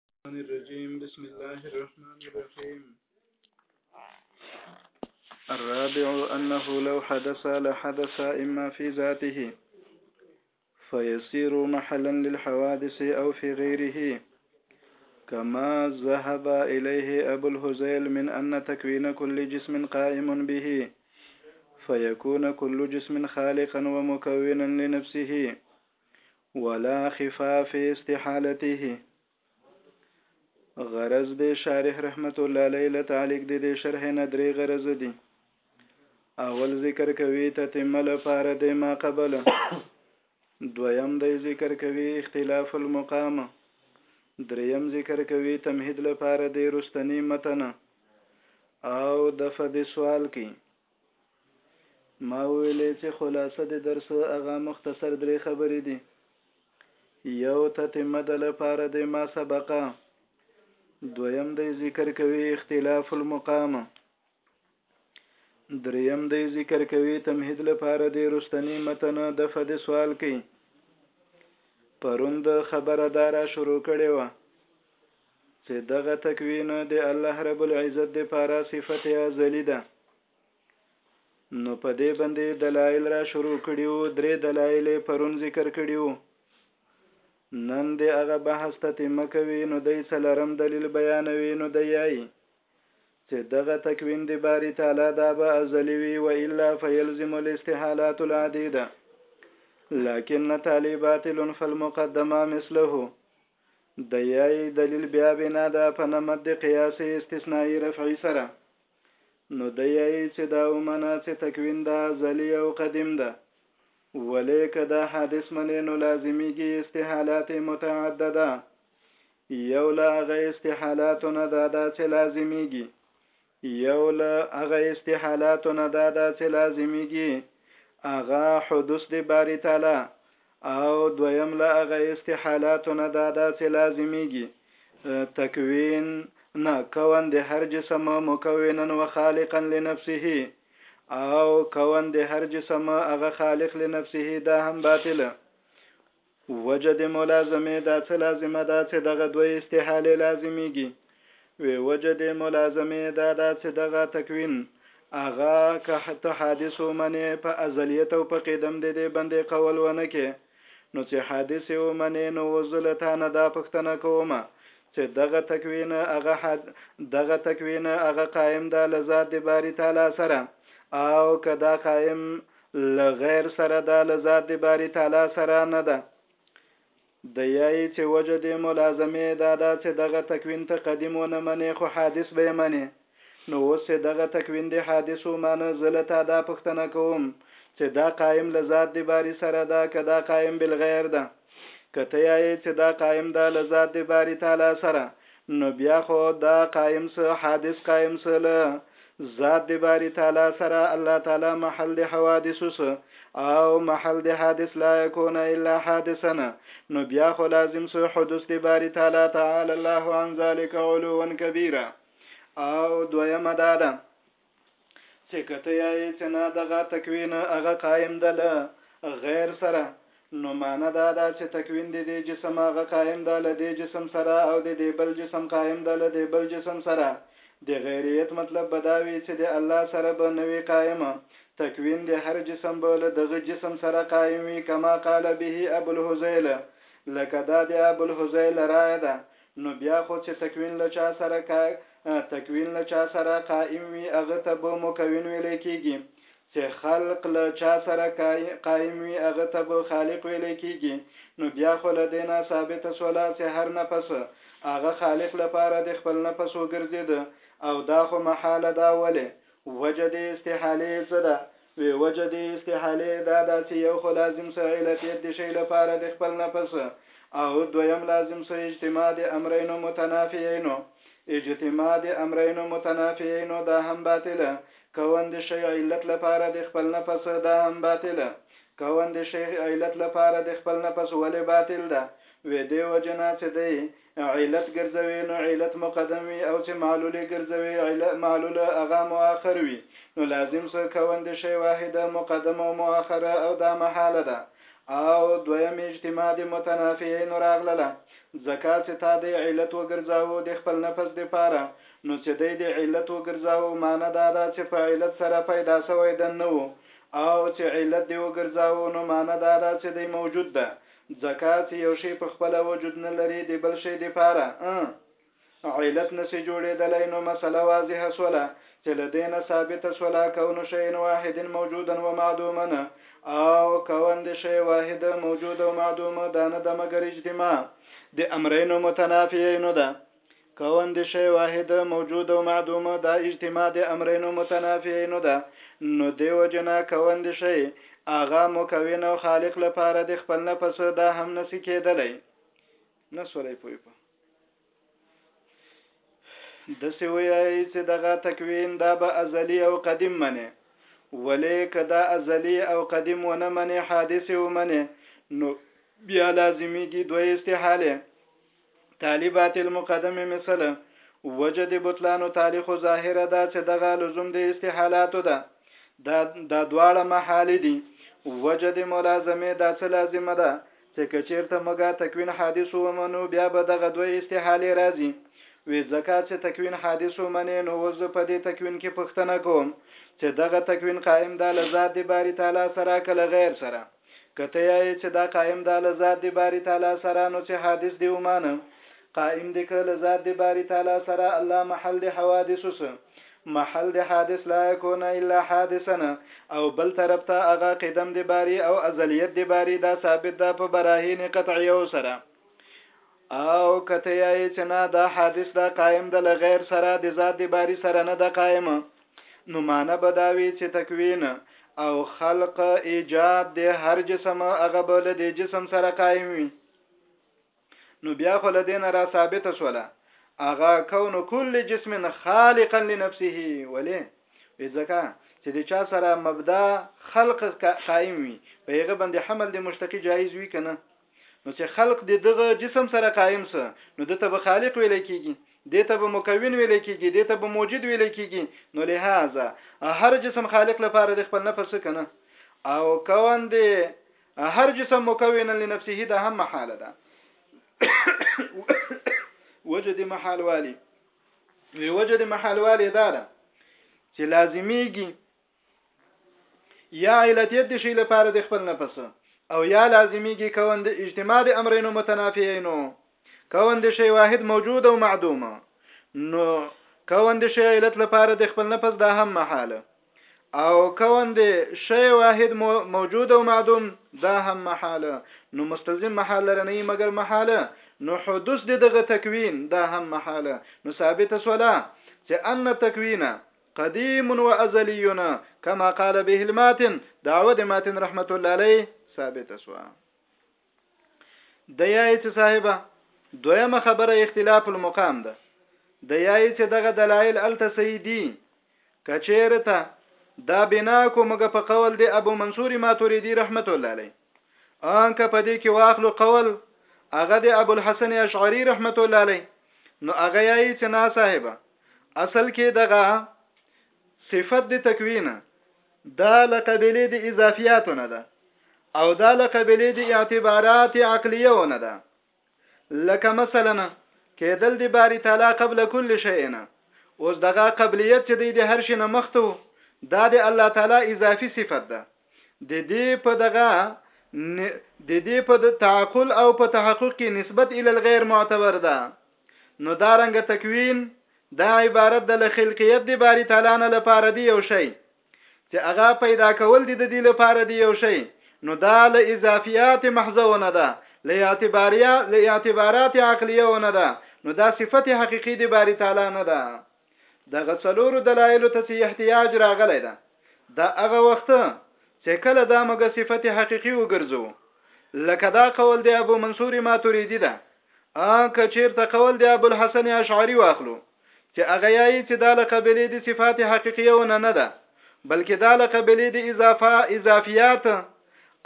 الشيطان الرجيم بسم الله الرحمن الرحيم الرابع أنه لو حدث لحدث إما في ذاته فيصير محلا للحوادث أو في غيره كما ذهب إليه أبو الهزيل من أن تكوين كل جسم قائم به فيكون كل جسم خالقا ومكونا لنفسه ولا خفاف استحالته غرض د شارح رحمت الله علیه له تعلق د دې شرح نه درې غرض دي اول ذکر کوي تتمه لپاره د ما قبله دویم دی ذکر کوي اختلاف المقام دریم ذکر کوي تمهید لپاره د رستنی متن او د فد سوال کې ما وویلې چې خلاصه د درس هغه مختصر درې خبرې دي یو تتمه د لپاره د ما سبقه دویم دی ذکر کوي اختلاف المقام دریم دی ذکر کوي تمهید لپاره د رستنی متن د فد سوال کوي پروند خبره دارا شروع کړي و چې دغه تکوین د الله رب العزت د پاره صفت ازلی ده نو په دې باندې دلایل را شروع کړیو درې دلایل پرون ذکر کړیو نن د هغه بحث ته تیمه کوي نو د څلرم دلیل بیانوي نو د یای چې دغه تکوین د باری تعالی دا به ازلی وي و الا فیلزم الاستحالات العدیده لكن طالبات فالمقدمه مثله د یای دلیل بیا بنا ده په نمد د قیاس استثنایی رفعی سره نو د یای چې دا ومنه چې تکوین دا ازلی او قدیم ده ولې که دا حادث منې نو لازمیږي استحالات متعدده یو له هغه استحالاتو نه دا ده چې لازمیږي یو له هغه استحالاتو نه دا داسې لازمیږي هغه حدوث دی باری تعالی او دویم له هغه استحالاتو نه دا داسې لازمیږي تکوین نه کون د هر جسم مکونا و خالقا لنفسه او کون د هر جسم هغه خالق لنفسه دا هم باطله وجه د ملازمې دا څه لازمه ده چې دغه دوه استحالې لازمېږي؟ وې وجه د ملازمې دا ده چې دغه تکوین هغه که ته حادث ومنې په ازلیت او په قدم دې دې بندې قول ونه کې نو چې حادث یې ومنې نو اوس زه له تا نه دا پوښتنه کوم چې دغه تکوین هغه حد دغه تکوین هغه قائم ده له ذات د باری تعالی سره او که دا قائم له غير سره دا له ذات باري تعالی سره نه ده. د ياي چې وجه دې ملازمې دا ده چې دغه تکوين ته قديم و نه منې خو حادث به يې منې. نو اوس چې دغه تکوين دې حادث و مانه زه له تا دا پوښتنه کوم چې دا قايم له ذات دې باري سره ده که دا قايم بالغير ده؟ که ته یایې چې دا قائم ده له ذات د باری تعالی سره نو بیا خو دا قائم سه حادث قائم سه له ذات د باری تعالی سره الله تعالی محل د حوادث سه او محل د حادث لا يكون الا حادثنا نو بیا خو لازم سه حدوث د باری تعالی تعالی الله عن ذلك علوا كبيرا او دویمه دا ده څکه ته یایې چې نه دغه تکوین هغه قایم ده له غیر سره نو معنی دا ده چې تکوین د دې جسم هغه قایم ده له دې جسم سره او د دې بل جسم قایم ده له دې بل جسم سره د غیریت مطلب به دا وي چې د الله سره به نه وي قایم تکوین د هر جسم به له دغه جسم سره قایم وي کما قال به ابوالهذیل لکه دا د ابوالهذیل رایه ده نو بیا خو چې تکوین له چا سره کا تکوین له چا سره قائم وي هغه ته به مکون ویل کیږي چې خلق له چا سره قائم وي هغه ته به خالق ویل کیږي نو بیا خو له دې نه ثابته سوله چې هر نفس هغه خالق لپاره د خپل نفس وګرځید او دا خو محاله ده ولې وجه دې استحالې څه ده وي وجه دي استحالې دا ده چې يو خو لازم څه علتيت د شي لپاره د خپل نفس او دويم لازم څه اجتماع د امرينو متنافيينو اجتماع د امرينو متنافيينو دا هم باطله کون د شي علت لپاره د خپل نفس دا هم باطله کون د شي علت لپاره د خپل نفس ولې باطل ده وي دې وجه نه چې دی علت ګرځوې نو علت مقدم وي او چې معلول يې ګرځوې عل معلول هغه مؤخر وي نو لازم سو کوند شی واحده مقدمه او مؤخره او دا محاله ده او دویم اجتماع د متنافیینو راغلله ځکه چې تا دی علت وګرځاوه د خپل نفس د پاره نو چې دی د علت وګرځاوه معنی دا ده چې په علت سره پیدا سوی ده نه وو او چې علت دی وګرځاوه نو معنی دا ده چې دی موجود ده ځکه چې یو شی په خپله وجود نه لري د بل شی د پاره علت نسی جوړېدلی نو مسله واضحه سوله چې له دې نه ثابته سوله کون شیء واحد موجودا و معدوما او کون د شی واحد موجود او معدوم دا نه ده مګر اجتماع د امرینو متنافیینو ده که اندیشه واحد موجود او معدوم دا اجتماع د امرینو متنافعینو ده نو دیو جنا که اندیشه آغا مکوین او خالق لپاره د خپل نفس دا هم نسی کېدلی نسولی پوی په دسی ویای چې دغه تکوین دا به ازلی او قدیم منه ولی که دا ازلی او قدیم ونه منه حادث ومنه نو بیا لازمیږي دوی استحاله طالبات المقدم مثل وجه د بطلانو تالی خو ظاهره ده چې دغه لزوم د استحالاتو ده دا دا دواړه محال دي وجه د ملازمه دا څه لازمه ده چې کچیرته مګه تکوین حادث ومنو بیا به دغه دوه استحاله راځي وی ځکه چې تکوین حادث ومنې نو اوس په دې تکوین کې پښتنه کوم چې دغه تکوین قائم ده لزاد دی باری تعالی سره کله غیر سره که ته یایې چې دا قائم ده له ذات دې باری تعالی سره نو چې حادث دې ومانه قائم دې که له ذات دې باری تعالی سره الله محل دې حوادث سه محل دې حادث لا يكون الا حادثنا او بل طرف ته هغه قدم دې باری او ازلیت دې باری دا ثابت ده په براهین قطعیو سره او که ته یایې چې نه دا حادث دا قائم ده له غیر سره د ذات د باری سره نه ده قائم نو معنی به دا وي چې تکوین او خلق ایجاد د هر جسم هغه به له دې جسم سره قائم وي نو بیا خو له دینه را ثابته شوله اغا کون کل جسم خالقا لنفسه ولی ځکه چې د چا سره مبدا خلق قائم وي په هغه باندې حمل د مشتقي جایز وي کنه نو چې خلق د دغه جسم سره قائم سه نو دته به خالق ویل کیږي دته به مکون ویل کیږي دته به موجد ویل کیږي نو لهذا هر جسم خالق لپاره د خپل نفس کنه او کون دی هر جسم مکون لنفسه ده هم محاله ده وجد محال والی وجد محال والی دا ده چې لازمیږي یا علتیت د شی لپاره د خپل نفس او یا لازمیږي کون د اجتماع د امرینو متنافیینو کون د شی واحد موجود او معدوم نو کون د شی علت لپاره د خپل نفس دا هم محاله او کون د شی واحد موجود او معدوم دا هم محاله نو مستلزم محال لري نه مګر محاله نو حدوث د دغه تکوین دا هم محاله نو ثابت سولا چې ان تکوینه قديم و ازلي كما قال به الماتن دعوه د ماتن رحمت الله عليه ثابت سوا د یای چې صاحبہ دویمه خبره اختلاف المقام ده د یای چې دغه دلایل الته سیدی کچیرته دا بنا کومګه په قول دی ابو منصور ماتوریدی رحمت الله علیه انک په دې کې واخلو قول هغه د ابو الحسن اشعری رحمت الله علیه نو هغه یې چې نا صاحب اصل کې دغه صفت د تکوین دا لقبلې د اضافیاتو نه ده او دا لقبلې د اعتبارات عقلیه نه ده لکه مثلا کېدل د باری تعالی قبل کل شی نه اوس دغه قبلیت چې د هر شي نه مخته دا د الله تعالی اضافي صفت ده د دې په دغه د دې په تعقل او په تحقق کې نسبت ال الغیر معتبر ده نو دا رنګ تکوین دا عبارت د لخلقیت دی باری تعالی نه لپاره دی یو شی چې هغه پیدا کول دي د دې لپاره دی یو شی نو دا له اضافیات محضونه ده له اعتباریا له اعتبارات عقلیه نه ده نو دا صفت حقيقي دی باری تعالی نه ده د غڅلورو دلایلو ته چې احتیاج راغلی ده دا هغه وخت چې کله دا مګه صفت حقیقي وګرځو لکه دا قول دی ابو منصور ماتوریدی ده ا که چیرته قول دی ابو الحسن اشعری واخلو چې هغه یایي چې دا لقبلې دي صفات حقیقیه ونه نه ده بلکې دا لقبلې دي اضافه اضافیات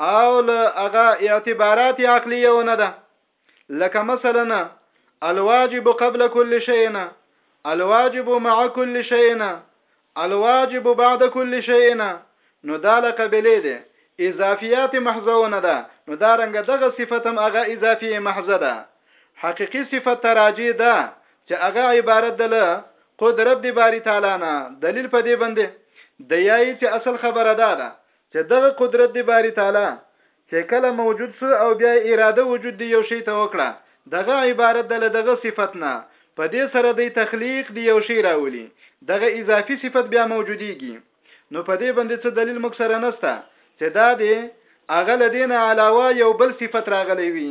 او له هغه اعتبارات عقلیه ونه ده لکه مثلا الواجب قبل كل شيء الواجب مع كل شيء الواجب بعد كل شيء نو دا لقبلې دي اضافيات محضونه ده نو دا رنګ دغه صفت هم هغه اضافي محضه ده حقيقي صفت تراجي ده چې هغه عبارت ده له قدرت دی باری تعالی نه دلیل په دې باندې د یای چې اصل خبره ده ده چې دغه قدرت دی باری تعالی چه کله موجود سو او بیا یې اراده وجود دی یو شی ته وکړه دغه عبارت ده له دغه صفت نه په دی سره دی تخلیق دی یو شی راولی دغه اضافی صفت بیا موجودیږی نو په دی باندی څه دلیل موږ سره نسته چه دا دی هغه له دی نه علاوه یو بل صفت راغلی وی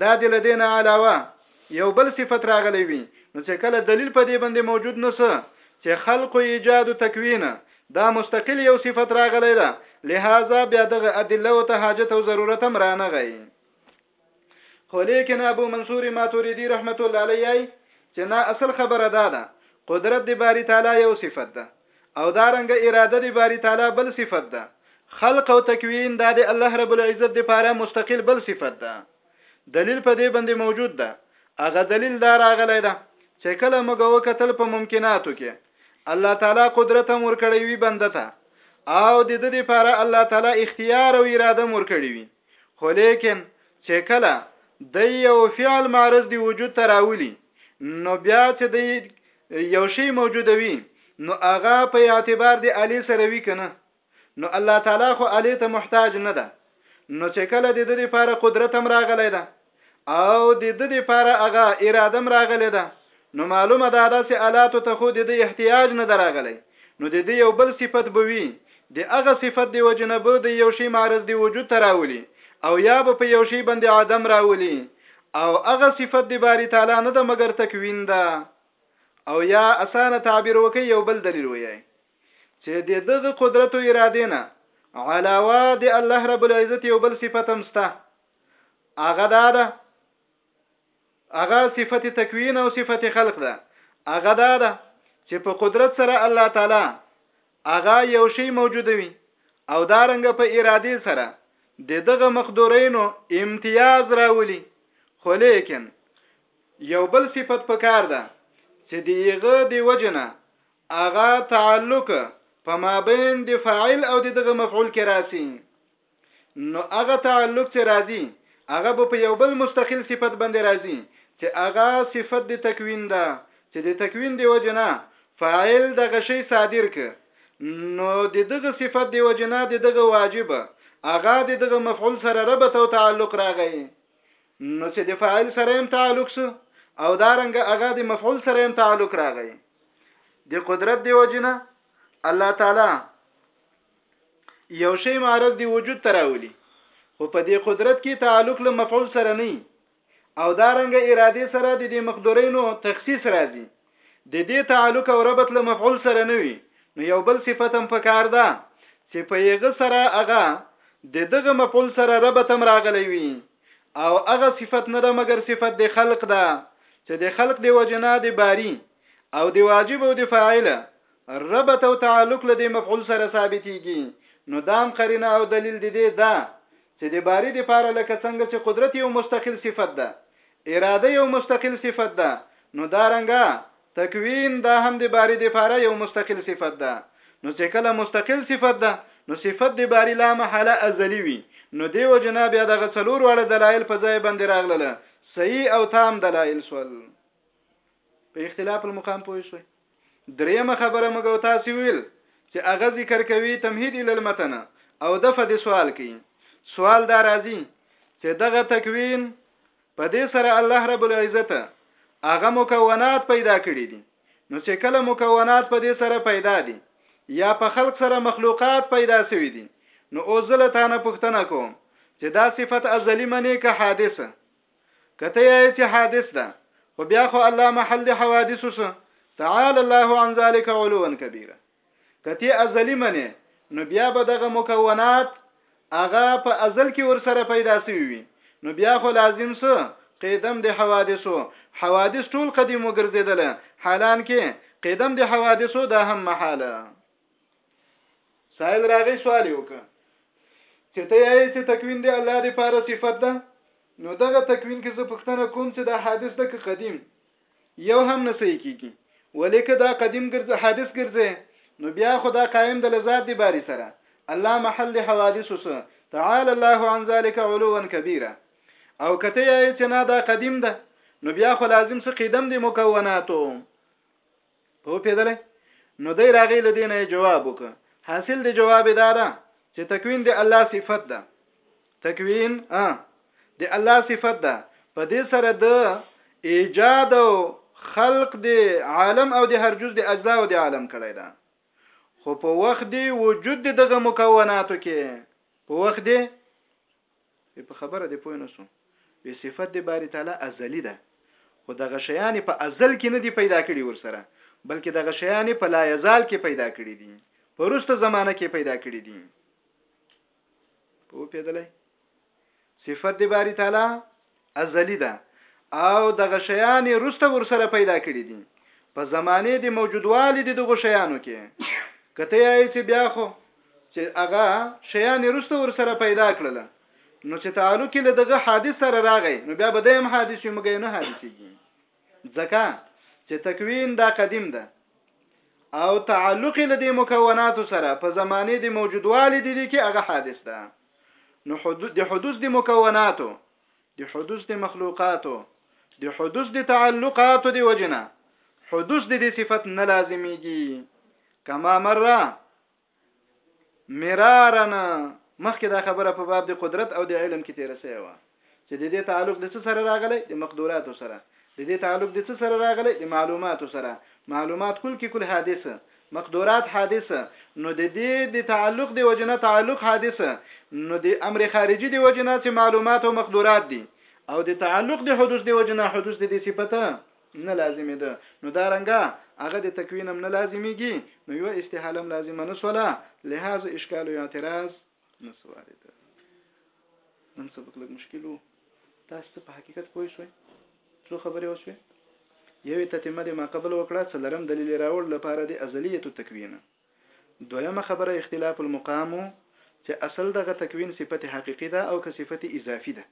دا دې له دې نه علاوه یو بل صفت راغلی وي نو چې کله دلیل په دې باندې موجود نسه چې خلق او ایجاد او تکوین دا مستقل یو صفت راغلی ده لہذا بیا دغه ادله او ته حاجت او ضرورت هم رانه غي خو لیکن ابو منصور ماتوریدی رحمت الله علیه چې نه اصل خبره ده ده قدرت دی باری تعالی یو صفت ده او دا رنګه اراده د باری تعالی بل صفت ده خلق او تکوین دا د الله رب العزت د پاره مستقل بل صفت ده دلیل په دې باندې موجود ده اغه دلیل دا راغلی ده چې کله موږ وکتل په ممکناتو کې الله تعالی قدرت امر کړی وی بنده ته او د دې لپاره الله تعالی اختیار او اراده مور کړی وي خو ليکن چې کله دی یو فعل معرض دی وجود ته راولي نو بیا چې دی یو شی موجودوي نو هغه په اعتبار دی علی سره وی کنه نو الله تعالی خو علی ته محتاج نه ده نو چې کله د دې لپاره قدرت هم راغلی ده او د ده دپاره هغه اراده هم راغلې ده نو معلومه ده داسې آلاتو ته خو د ده احتیاج نه ده راغلی نو د ده یو بل صفت به وي د هغه صفت د وجې نه به د یو شي معرض د وجود ته راولي او یا به په یو شي باندې عدم راولي او هغه صفت د باری تعالی نه ده مګر تکوین ده او یا اسانه تعبیر وکي یو بل دلیل وایي چې د دغه قدرت او ارادې نه علاوه د الله رب العزت یو بل صفت هم سته هغه دا ده هغه صفت تکوین او صفت خلق ده هغه دا ده چې په قدرت سره الله تعالی هغه یو شی موجودوي او دا رنګ په اراده سره د دغه مقدورینو امتیاز راولي خو لیکن یو بل صفت پکار ده چې دیغه دی وجنه اغا تعلق په مابین د فاعل او دغه مفعول کې راسي نو هغه تعلق چې راځي هغه به په یو بل مستقل صفت باندې راځي چې هغه صفت د تکوین ده چې د تکوین دی وجنه فاعل د غشي صادر ک نو د دغه صفت دی وجنه د دغه واجب هغه د دغه مفعول سره ربط او تعلق راغی نو چې د فاعل سره هم تعلق سو او دا رنګ هغه د مفعول سره هم تعلق راغی د قدرت دی وجنه الله تعالی یو شی معرض دی وجود تراولی خو په دې قدرت کې تعلق له مفعول سره نه او دا رنګ اراده سره د دې مقدورینو تخصیص راځي د دې تعلق او ربط له مفعول سره نه وي نو یو بل صفت هم پکار ده چې په یغه سره هغه د دغه مفعول سره ربط هم راغلی وي او هغه صفت نه ده مګر صفت د خلق ده چې د خلق دی وجنا د باری او د واجب او د فاعل ربط او تعلق له دې مفعول سره ثابتېږي نو دام قرینه او دلیل د دې دا چې د باری د پاره لکه څنګه چې قدرت یو مستقل صفت ده اراده یو مستقل صفت ده نو دا رنګه تکوین دا هم د باری د پاره یو مستقل صفت ده نو چې کله مستقل صفت ده نو صفت د باری لا محاله ازلی وي نو دیو جناب یا دغه څلور واړه دلایل په ځای باندې راغله صحیح او تام دلایل سول په اختلاف المقام پوه شوي دريمه خبره موږ او تاسو ويل چې هغه ذکر کوي تمهید ال المتن او دفع د سوال کوي سوال دا راځي چې دغه تکوین په دې سره الله رب العزت هغه مکونات پیدا کړی دي نو چې کله مکونات په دې سره پیدا دي یا په خلق سره مخلوقات پیدا شوی دي نو اوزله تانه پښتنه کوم چې دا صفت ازلی منی که حادثه کته یې چې حادث ده خو بیا خو الله محل د حوادث سره تعالی الله عن ذلک علوا کبیره کته ازلی منه نو بیا به دغه مکونات هغه په ازل کې ور سره پیدا شوی وي نو بیا خو لازم سه قیدم د حوادثو حوادث ټول قدیم وګرځیدل حالان کې قیدم د حوادثو دا هم محاله سائل راغی سوال وکړ چې ته یې چې تکوین دی الله دی پاره صفت ده نو دغه تکوین کې زه پښتنه کوم چې دا حادث ده که قدیم یو هم نه صحیح کیږي ولیکه دا قدیم ګرځي حادث ګرځي نو بیا خدا قائم د لذات دی باری سره الله محل حوادث سره تعال الله عن ذلك علوا كبيرا او کته یې چې نه دا قدیم ده نو بیا خو لازم څه قدم دی مکوناتو په پیدلې نو دی راغی لدینه جواب وک حاصل دی جواب دارا چې تکوین دی الله صفت ده تکوین ا دی الله صفت ده په دې سره د ایجاد او خلق دی عالم او دی هر جز دی اجزا او دی عالم کړی ده خو په وخت دی وجود دغه مکوناتو کې په وخت دی وی په خبره دی پوه نسوم وی صفت دی باری تعالی ازلی ده خو دغه شیان په ازل کی ندی پیدا کړی ورسره بلکه دغه شیان په لایزال کی پیدا کړی دی په وروسته زمانه کی پیدا کړی دی په پیدلای صفت دی باری تعالی ازلي ده او دغه شیان یې روسته ورسره پیدا کړي دي په زمانه د موجودوالي د دغه شیانو کې کته یې چې بیا خو چې هغه شیان یې روسته ورسره پیدا کړل نو چې تعلق له دغه حادث سره راغی نو بیا به دیم حادث یې مګې نه حادثيږي ځکه چې تکوین دا قدیم ده او تعلق له دې مکوناتو سره په زمانه د موجودوالي دي کې هغه حادث ده نو حدود د حدوث د مکوناتو د حدوث د مخلوقاتو د حدوث د تعلقاتو د وجنه حدوث د دې صفت نه لازمیږي کما مره مرارن مخکې دا خبره په باب د قدرت او د علم کې تیر سوی و چې د دې تعلق د څه سره راغلی د مقدوراتو سره د دې تعلق د څه سره راغلی د معلوماتو سره معلومات کل کې کل حادث مقدورات حادث نو د دې د تعلق د وجنه تعلق حادث نو د امر خارجي د وجنه چې معلومات او مقدورات دي او د تعلق د حدوث د وجنه حدوث د دې صفته نه لازمي ده نو دا رنګه هغه د تکوینم نه لازمیږي نو یو استحالم لازمه نه سوله لهذا اشکال او اعتراض نسواري ده نن سبق لږ مشکل وو تاسو په حقیقت پوه شوي څو خبرې وشوي یوې تتمه د ما قبل وکړه څلرم دلیل راوړ لپاره د ازلیت تکوین دویمه خبره اختلاف المقام چې اصل دغه تکوین صفت حقیقی ده او که صفت اضافي ده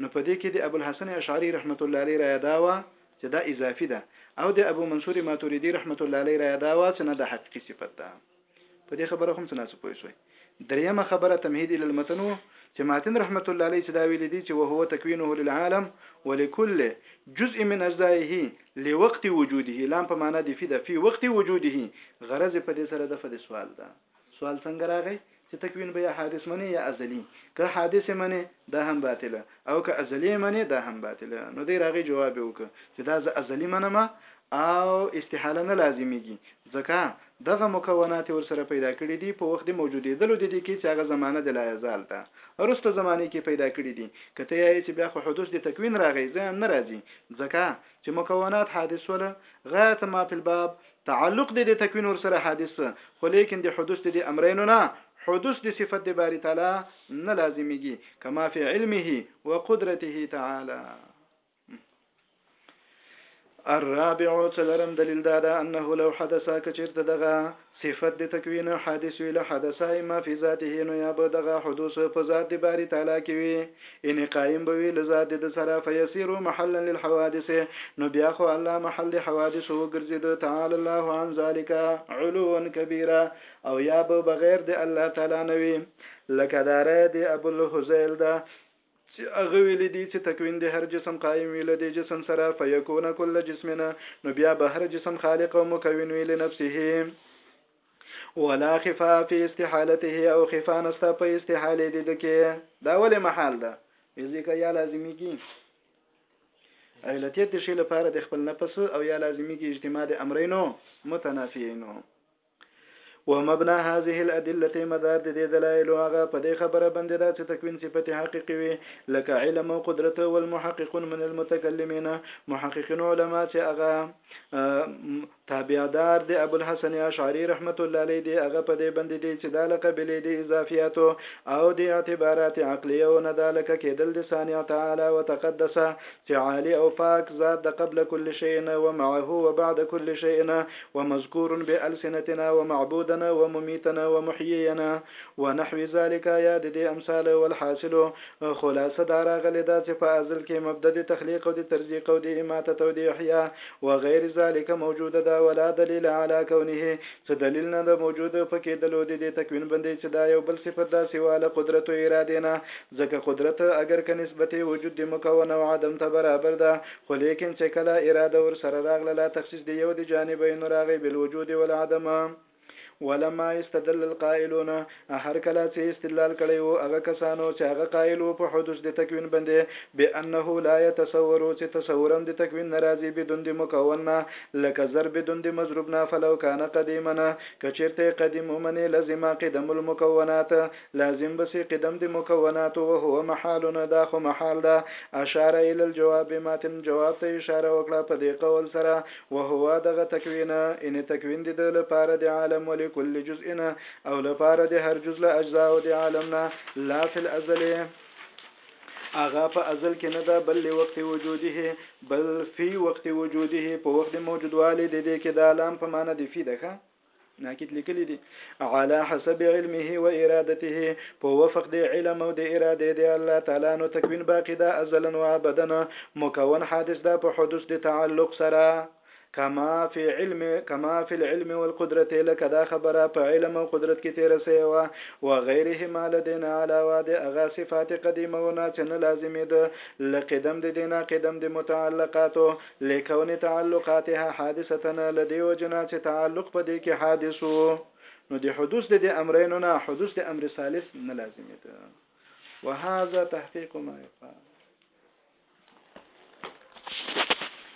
نو په دې کې د ابوالحسن اشعري رحمة الله عليه رايه دا وه چې دا اضافي ده او د ابومنصور ماتريدي رحمة الله عليه رايه دا وه چې نه دا حقيقي صفت ده په دې خبره هم څه ناڅه پوه شوي درېیمه خبره تمهید ال المتن وو چې ماتن رحمت الله علیه چې دا ویل دي چې وهو تکوینه للعالم ولكل جزء من اجزائه لوقت وجوده لام په معنا دی فی د فی وقت وجوده غرض په دې سره د فد سوال ده سوال څنګه راغی چه تکوین به یا حادث منې یا ازلی که حادث یې منې دا هم باطله او که ازلی یې منې دا هم باطله نو دی راغی جواب یې وکړ چې دا زه ازلی منم او استحاله نه لازمیږي ځکه دغه مکونات ورسره پیدا کړي دي په وخت د موجودېدلو د دې کې چې هغه زمانه د لایزال ده وروسته زمانه کې پیدا کړي دي که ته یې چې بیا خو حدوث د تکوین راغی زه هم نه راځي ځکه چې مکونات حادث وله غایت ما فی الباب تعلق دې د تکوین ورسره حادث خو لیکن د حدوث د دې امرینو نه حدوث د صفت د باری تعالی نه لازمیږي کما فی علمه وقدرته تعالی الرابع څلرم دلیل دا ده انه لو حدث کچرته دغه صفت د تکوین حادث ویل حدث ما فی ذاته نو یا به دغه حدوث په ذات د باری تعالی کې وي انې قائم به وي له ذات د ده سره، فيصير محلا للحوادث، نو بيا خو الله محل د حوادثو وګرځېده، تعالی الله عن ذلک علوا کبيرا، او يا به بغير د الله تعالی نه وي. لکه دا رأی د ابوالهذيل ده، چې هغه ويلي دي، چې تکوين د هر جسم قائم وي له دې جسم سره، فيکون کل جسم، نو بيا به هر جسم خالق او مکون وي لنفسه، ولا خفا فی استحالته او خفا نستا په استحاله دي دکې دا ولې محال ده ځکه یا لازمی کی علتیت شی لپاره د خپل نفس او یا لازمی کی اجتماع د امرینو متنافیینو ومبنى هذه الادله مدار د دې دلایل هغه په دې خبره باندې دا چې تکوین صفت حقيقي وي لکه علم او قدرت او المحققون من المتکلمین محققین علما چې هغه تابعدار د ابوالحسن اشعري رحمت الله علیه دی هغه په دې بندي دی چې دا له قبیلې د اضافیاتو او د اعتبارات عقلیه نه دا لکه کېدل د صانع تعالی وتقدس چې عالي او پاک ذات د قبل کل شیء نه ومعه وبعد کل شیء نه ومذکور بألسنتنا ومعبودنا وممیتنا ومحیینا ونحو ذلک یا د دې امثال والحاصل خلاصه دا راغلې ده چې په ازل کې مبدأ د تخلیق او د ترزیق او د اماتة او د احیاء وغیر ذلک موجوده ده ولا دلیل علی کونه څه دلیل نه ده موجود په کیدلو د دې تکوین باندې چې دا یو بل صفت ده سوا له قدرت او ارادې نه ځکه قدرت اګر که نسبت یې وجود د مکون او عدم ته برابر ده خو لیکن چې کله اراده ورسره راغله لا تخصیص د یو د جانبین راغی بالوجود والعدم. ولما استدل القائلون هر کله چې استدلال کړی وو هغه کسانو چې هغه قائل وو په حدوث د تکوین باندې بانه لا يتصور چې تصورم د تکوین ناراضي بدون د مکون نه لکه زر بدون د مضروب نه فلو کان قدیما کچیرته قدیم ومنه لازم قدم المکونات لازم بسې قدم د مکونات او هو محالنا دا خو محال ده اشاره الى الجواب ماتن جواب ته اشاره وکړه په دې قول سره وهو دغه تکوین ان تکوین د ده لپاره د عالم ولکل جزء نه او لپاره د هر جز له اجزاو د عالم نه لا فی الازل اغا په ازل کې نه ده بل وخت وجوده بل فی وخت وجوده په وخت موجودوالی د دې کې د علام په معنی دی فی ده ناکید لیکلی دی علا حسب علمه و ارادته په وفق دی علم او دی اراده دی الله تعالی نو تکوین باقی دا ازلا و ابدا مکون حادث دا په حدوث دی تعلق سره کما فی علم کما فی العلم والقدرت لکه دا خبره په علم او قدرت کې تیر سه و و غیره ما لدینا علاوه د اغا صفات قدیمه و ناچنه لازمه ده لقدم د دینا قدم د متعلقاتو لکون تعلقاتها حادثه نه له دې وجې نه چې تعلق په دې کې حادث و نو د حدوث د دې امرینو نه حدوث د امر ثالث نه لازمېده وهذا تحقیق ما يقال